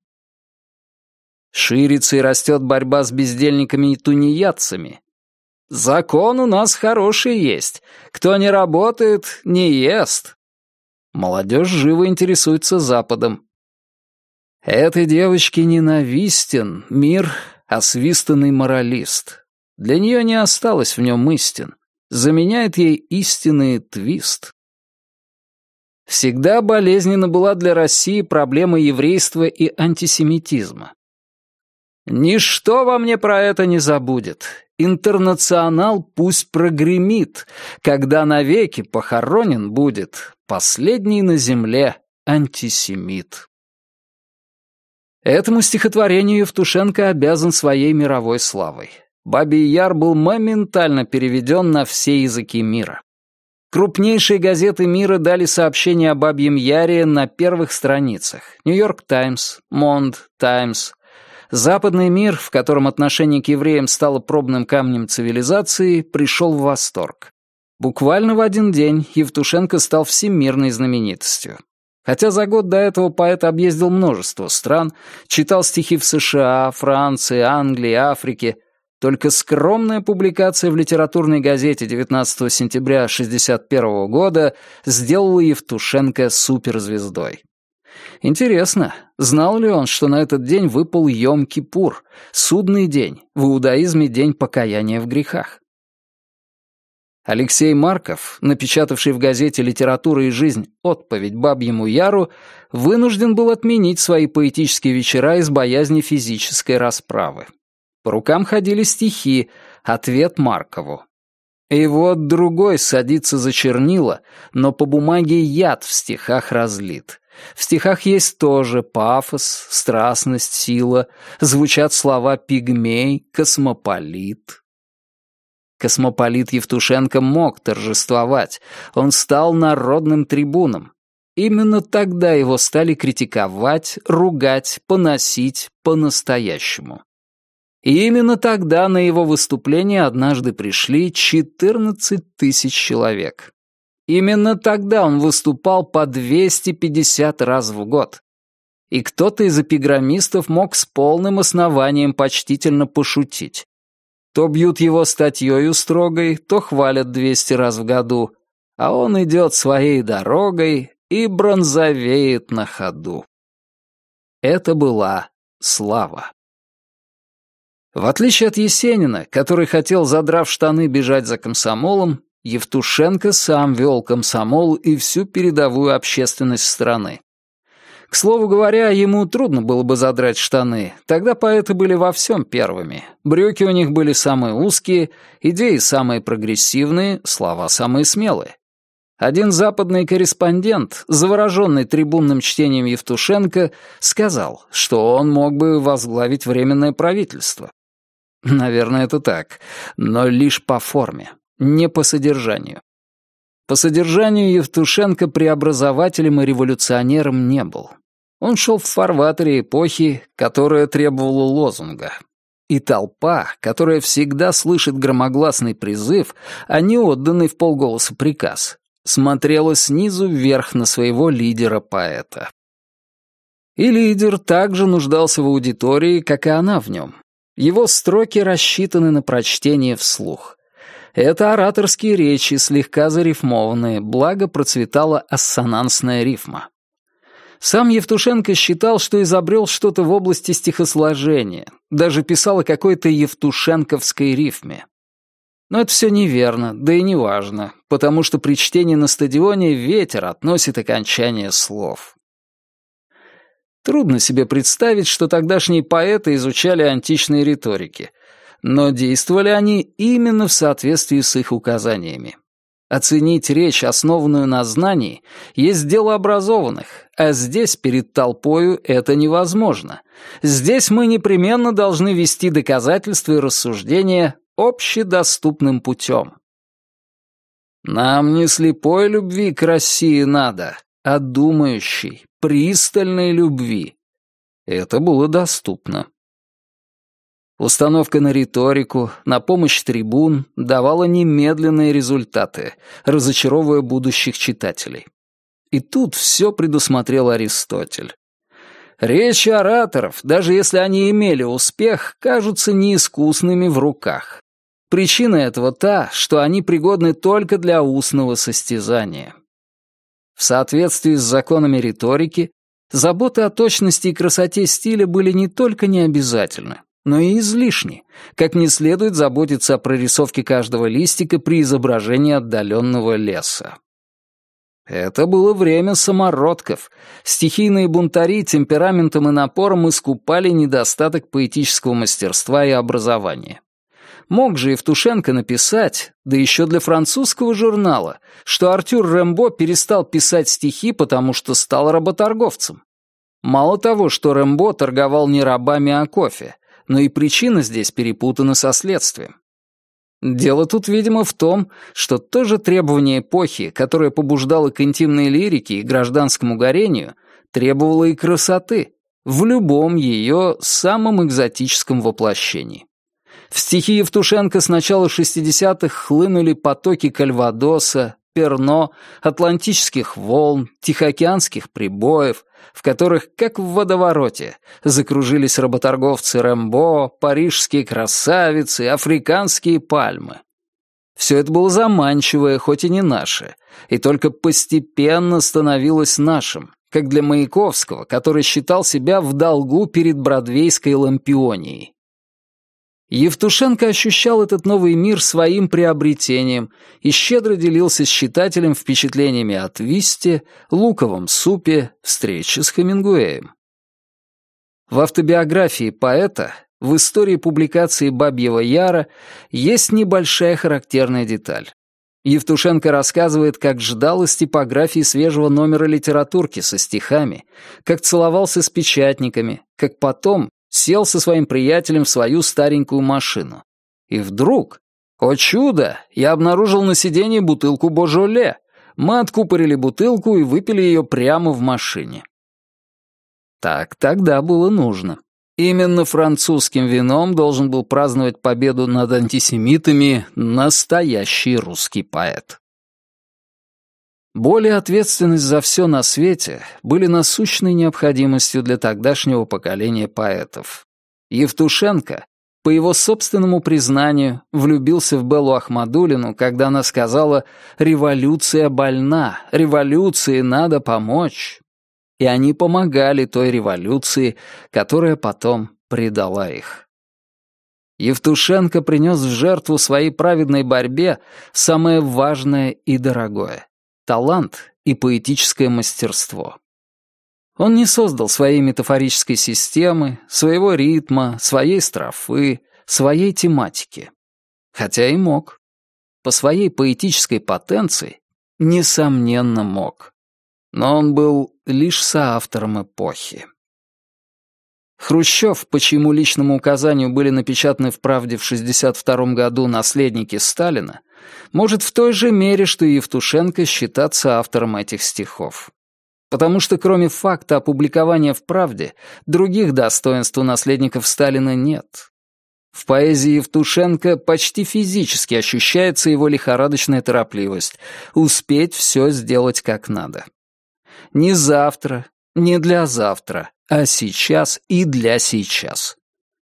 Ширится и растет борьба с бездельниками и тунеядцами. Закон у нас хороший есть. Кто не работает, не ест. Молодежь живо интересуется Западом. Этой девочке ненавистен мир, освистанный моралист. Для нее не осталось в нем истин. Заменяет ей истинный твист. Всегда болезненно была для России проблема еврейства и антисемитизма. Ничто во мне про это не забудет. Интернационал пусть прогремит, когда навеки похоронен будет последний на земле антисемит. Этому стихотворению Евтушенко обязан своей мировой славой. Бабий Яр был моментально переведен на все языки мира. Крупнейшие газеты мира дали сообщение о Бабьем Яре на первых страницах. Нью-Йорк Таймс, Монд Таймс. Западный мир, в котором отношение к евреям стало пробным камнем цивилизации, пришел в восторг. Буквально в один день Евтушенко стал всемирной знаменитостью. Хотя за год до этого поэт объездил множество стран, читал стихи в США, Франции, Англии, Африке, только скромная публикация в литературной газете 19 сентября 1961 года сделала Евтушенко суперзвездой. Интересно, знал ли он, что на этот день выпал Йом-Кипур, судный день, в иудаизме день покаяния в грехах? Алексей Марков, напечатавший в газете «Литература и жизнь» отповедь Бабьему Яру, вынужден был отменить свои поэтические вечера из боязни физической расправы. По рукам ходили стихи, ответ Маркову. И вот другой садится за чернила, но по бумаге яд в стихах разлит. В стихах есть тоже пафос, страстность, сила, звучат слова «пигмей», «космополит». Космополит Евтушенко мог торжествовать, он стал народным трибуном. Именно тогда его стали критиковать, ругать, поносить по-настоящему. И именно тогда на его выступление однажды пришли 14 тысяч человек. Именно тогда он выступал по 250 раз в год. И кто-то из эпиграммистов мог с полным основанием почтительно пошутить. То бьют его статьей строгой, то хвалят 200 раз в году, а он идет своей дорогой и бронзовеет на ходу. Это была слава. В отличие от Есенина, который хотел, задрав штаны, бежать за комсомолом, Евтушенко сам вел комсомол и всю передовую общественность страны. К слову говоря, ему трудно было бы задрать штаны. Тогда поэты были во всем первыми. Брюки у них были самые узкие, идеи самые прогрессивные, слова самые смелые. Один западный корреспондент, завороженный трибунным чтением Евтушенко, сказал, что он мог бы возглавить Временное правительство. Наверное, это так, но лишь по форме, не по содержанию. По содержанию Евтушенко преобразователем и революционером не был. Он шел в фарватере эпохи, которая требовала лозунга. И толпа, которая всегда слышит громогласный призыв, а не отданный в полголоса приказ, смотрела снизу вверх на своего лидера-поэта. И лидер также нуждался в аудитории, как и она в нем. Его строки рассчитаны на прочтение вслух. Это ораторские речи, слегка зарифмованные, благо процветала ассонансная рифма. Сам Евтушенко считал, что изобрел что-то в области стихосложения, даже писал о какой-то евтушенковской рифме. Но это все неверно, да и не важно, потому что при чтении на стадионе ветер относит окончание слов. Трудно себе представить, что тогдашние поэты изучали античные риторики, но действовали они именно в соответствии с их указаниями. Оценить речь, основанную на знании, есть дело образованных, а здесь перед толпою это невозможно. Здесь мы непременно должны вести доказательства и рассуждения общедоступным путем. Нам не слепой любви к России надо, а думающей, пристальной любви. Это было доступно. Установка на риторику, на помощь трибун давала немедленные результаты, разочаровывая будущих читателей. И тут все предусмотрел Аристотель. Речи ораторов, даже если они имели успех, кажутся неискусными в руках. Причина этого та, что они пригодны только для устного состязания. В соответствии с законами риторики, заботы о точности и красоте стиля были не только необязательны, но и излишни, как не следует заботиться о прорисовке каждого листика при изображении отдаленного леса. Это было время самородков. Стихийные бунтари темпераментом и напором искупали недостаток поэтического мастерства и образования. Мог же Евтушенко написать, да еще для французского журнала, что Артюр Рэмбо перестал писать стихи, потому что стал работорговцем. Мало того, что Рэмбо торговал не рабами, а кофе, но и причина здесь перепутана со следствием. Дело тут, видимо, в том, что то же требование эпохи, которое побуждало к интимной лирике и гражданскому горению, требовало и красоты в любом ее самом экзотическом воплощении. В стихи Евтушенко с начала 60-х хлынули потоки кальвадоса, перно, атлантических волн, тихоокеанских прибоев, в которых, как в водовороте, закружились работорговцы Рэмбо, парижские красавицы, африканские пальмы. Все это было заманчивое, хоть и не наше, и только постепенно становилось нашим, как для Маяковского, который считал себя в долгу перед бродвейской лампионией. Евтушенко ощущал этот новый мир своим приобретением и щедро делился с читателем впечатлениями от Висте, луковом супе, встречи с Хемингуэем. В автобиографии поэта, в истории публикации «Бабьего Яра» есть небольшая характерная деталь. Евтушенко рассказывает, как ждал из типографии свежего номера литературки со стихами, как целовался с печатниками, как потом, сел со своим приятелем в свою старенькую машину. И вдруг, о чудо, я обнаружил на сиденье бутылку Божоле. Мы откупорили бутылку и выпили ее прямо в машине. Так тогда было нужно. Именно французским вином должен был праздновать победу над антисемитами настоящий русский поэт. Более ответственность за все на свете были насущной необходимостью для тогдашнего поколения поэтов. Евтушенко, по его собственному признанию, влюбился в Беллу Ахмадулину, когда она сказала «Революция больна, революции надо помочь». И они помогали той революции, которая потом предала их. Евтушенко принес в жертву своей праведной борьбе самое важное и дорогое талант и поэтическое мастерство. Он не создал своей метафорической системы, своего ритма, своей строфы, своей тематики. Хотя и мог. По своей поэтической потенции, несомненно, мог. Но он был лишь соавтором эпохи. Хрущев, по чьему личному указанию были напечатаны в «Правде» в 1962 году наследники Сталина, может в той же мере, что и Евтушенко считаться автором этих стихов. Потому что кроме факта опубликования в «Правде», других достоинств у наследников Сталина нет. В поэзии Евтушенко почти физически ощущается его лихорадочная торопливость — успеть все сделать как надо. Не завтра, не для завтра, а сейчас и для сейчас.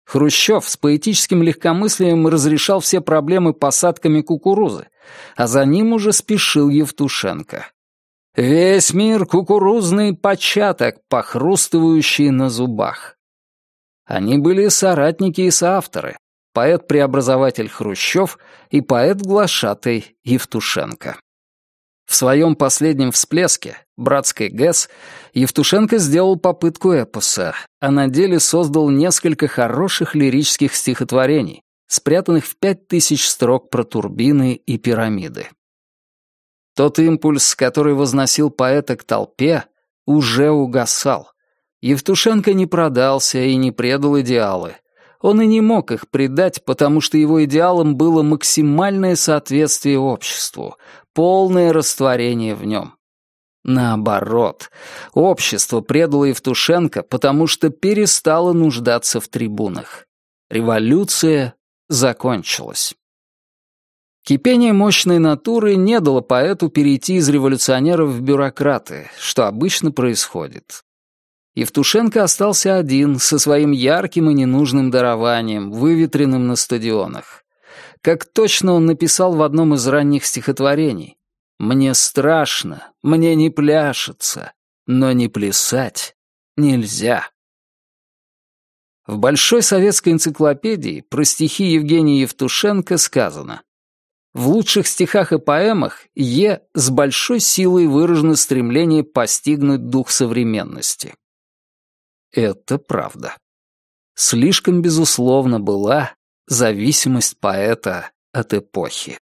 Хрущев с поэтическим легкомыслием разрешал все проблемы посадками кукурузы, а за ним уже спешил Евтушенко. Весь мир — кукурузный початок, похрустывающий на зубах. Они были соратники и соавторы, поэт-преобразователь Хрущев и поэт-глашатай Евтушенко. В своем последнем всплеске, «Братской ГЭС», Евтушенко сделал попытку эпоса, а на деле создал несколько хороших лирических стихотворений, спрятанных в пять тысяч строк про турбины и пирамиды. Тот импульс, который возносил поэта к толпе, уже угасал. Евтушенко не продался и не предал идеалы. Он и не мог их предать, потому что его идеалом было максимальное соответствие обществу, полное растворение в нем. Наоборот, общество предало Евтушенко, потому что перестало нуждаться в трибунах. Революция закончилась. Кипение мощной натуры не дало поэту перейти из революционеров в бюрократы, что обычно происходит. Евтушенко остался один, со своим ярким и ненужным дарованием, выветренным на стадионах. Как точно он написал в одном из ранних стихотворений. «Мне страшно, мне не пляшется, но не плясать нельзя». В Большой советской энциклопедии про стихи Евгения Евтушенко сказано в лучших стихах и поэмах Е с большой силой выражено стремление постигнуть дух современности. Это правда. Слишком безусловно была зависимость поэта от эпохи.